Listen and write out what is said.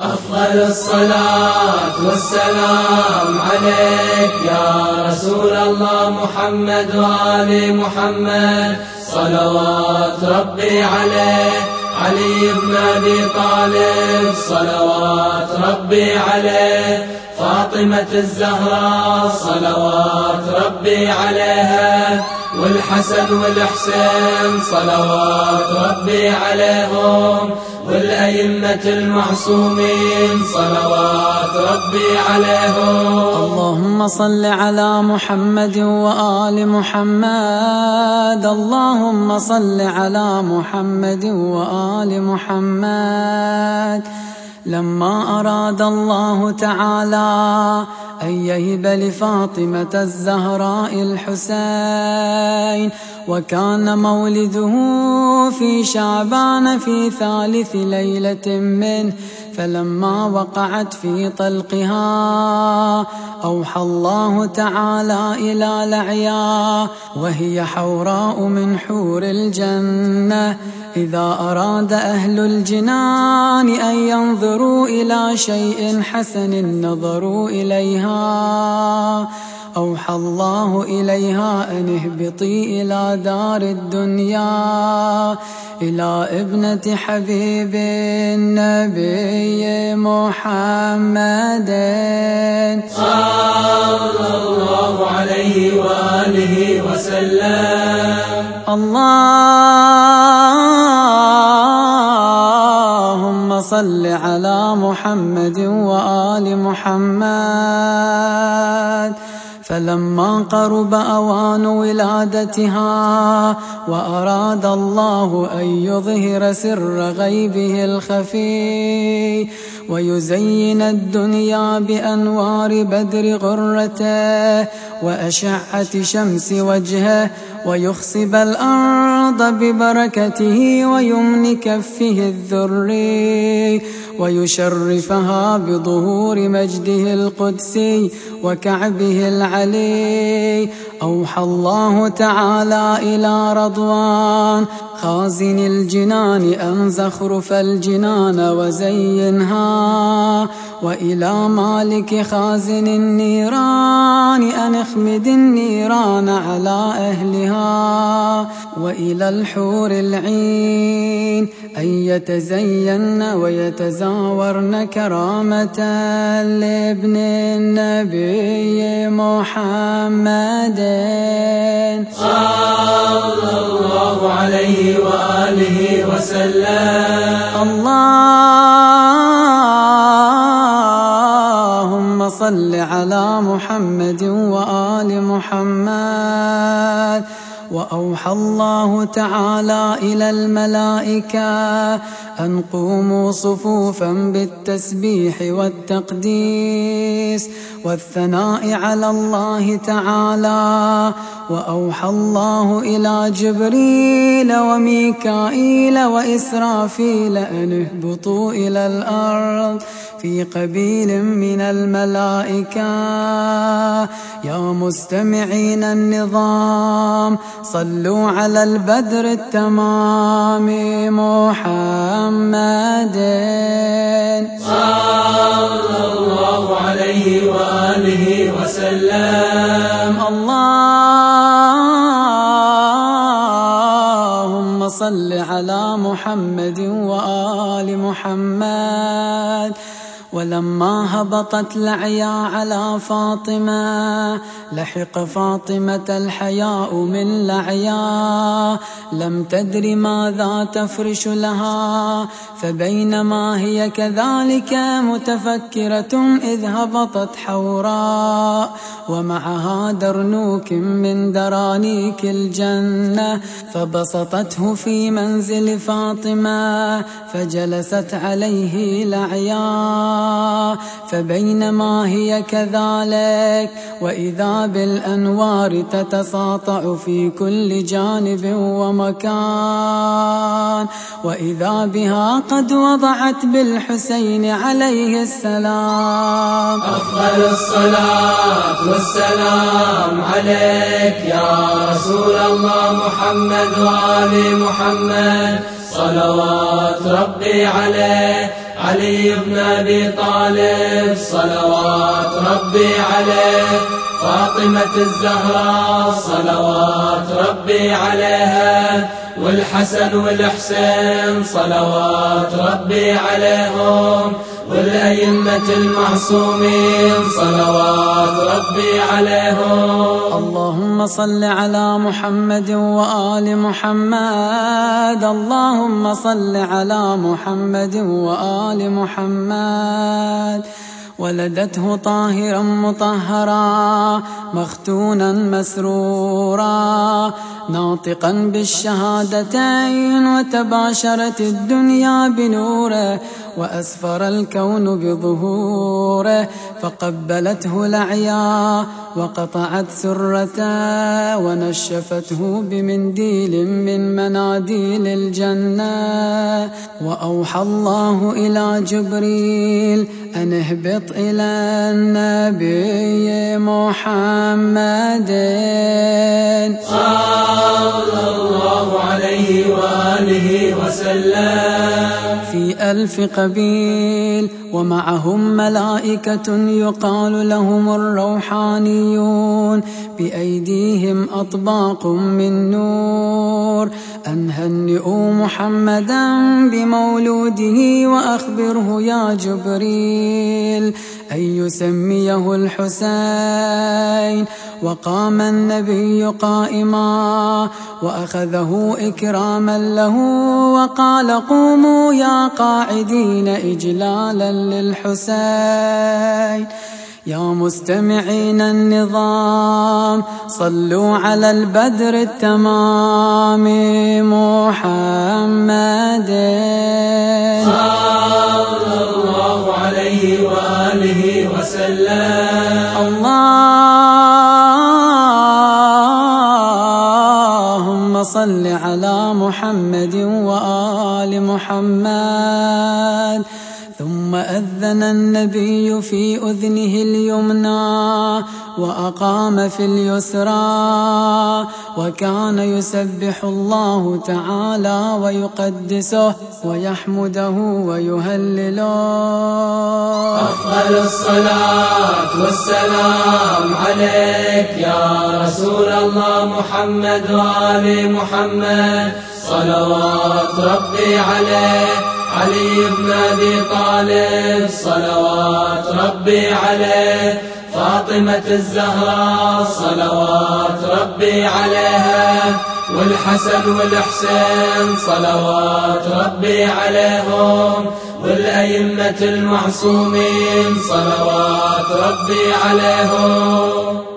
أفضل الصلاة والسلام عليك يا رسول الله محمد وآل محمد. صلوات ربي عليك. علي بن أبي طالب. صلوات ربي عليه فاطمة الزهراء صلوات ربي عليها والحسن والحسين صلوات ربي عليهم والأئمة المعصومين صلوات ربي عليهم. اللهم صل على محمد وآل محمد اللهم صل على محمد وآل محمد. لما أراد الله تعالى أن يهب لفاطمة الزهراء الحسين وكان مولده في شعبان في ثالث ليلة منه فلما وقعت في طلقها أوحى الله تعالى إلى لعيا وهي حوراء من حور الجنة. إذا أراد أهل الجنان أن ينظروا إلى شيء حسن نظروا إليها. أوحى الله إليها أن اهبطي إلى دار الدنيا إلى ابنة حبيب النبي محمد. صلى الله عليه وآله وسلم. اللهم صل على محمد وآل محمد. فلما قرب أوان ولادتها وأراد الله أن يظهر سر غيبه الخفي ويزين الدنيا بأنوار بدر غرته وأشعة شمس وجهه ويخصب الأرض ببركته ويمن كفه الذري ويشرفها بظهور مجده القدسي وكعبه العلي أوحى الله تعالى إلى رضوان خازن الجنان أن زخرف الجنان وزينها. وإلى مالك خازن النيران أن اخمد النيران على أهلها وإلى الحور العين أن يتزين ويتزاورن كرامة لابن النبي محمد. صلى الله عليه وآله وسلم. صل على محمد وآل محمد. وأوحى الله تعالى إلى الملائكة أن قوموا صفوفا بالتسبيح والتقديس والثناء على الله تعالى. وأوحى الله إلى جبريل وميكائيل وإسرافيل أن اهبطوا إلى الأرض في قبيل من الملائكة. يا مستمعين النظام صلوا على البدر التمام محمد. صلى الله عليه وآله وسلم. اللهم صل على محمد وآل محمد. ولما هبطت لعيا على فاطمة لحق فاطمة الحياء من لعيا. لم تدر ماذا تفرش لها فبينما هي كذلك متفكرة إذ هبطت حوراء. ومعها درنوك من درانيك الجنة فبسطته في منزل فاطمة فجلست عليه لعيا فبينما هي كذلك وإذا بالأنوار تتساطع في كل جانب ومكان وإذا بها قد وضعت بالحسين عليه السلام. أفضل الصلاة والسلام عليك يا رسول الله محمد وآل محمد. صلوات ربي عليه. علي بن أبي طالب. صلوات ربي عليه. فاطمة الزهراء. صلوات ربي عليها. والحسن والحسين. صلوات ربي عليهم. والأئمة المعصومين صلوات ربي عليهم. اللهم صل على محمد وآل محمد. اللهم صل على محمد وآل محمد. ولدته طاهرا مطهرا مختونا مسرورا ناطقا بالشهادتين وتباشرت الدنيا بنوره وأسفر الكون بظهوره فقبلته الأعيا وقطعت سرته ونشفته بمنديل من مناديل الجنة وأوحى الله إلى جبريل أن اهبط إلى النبي محمد صلى الله عليه وآله وسلم. في ألف قبيل ومعهم ملائكة يقال لهم الروحانيون بأيديهم أطباق من نور. أن هنئوا محمدا بمولوده وأخبره يا جبريل. أن يسميه الحسين. وقام النبي قائما. وأخذه إكراما له. وقال قوموا يا قاعدين إجلالا للحسين. يا مستمعين النظام صلوا على البدر التمام محمد. صلى الله عليه وآله وسلم. اللهم صل على محمد وآل محمد. ثم أذن النبي في أذنه اليمنى وأقام في اليسرى وكان يسبح الله تعالى ويقدسه ويحمده ويهلله. أفضل الصلاة والسلام عليك يا رسول الله محمد وآل محمد. صلوات ربي عليك. علي بن أبي طالب صلوات ربي عليه فاطمة الزهراء صلوات ربي عليها والحسن والحسين صلوات ربي عليهم والأئمة المعصومين صلوات ربي عليهم.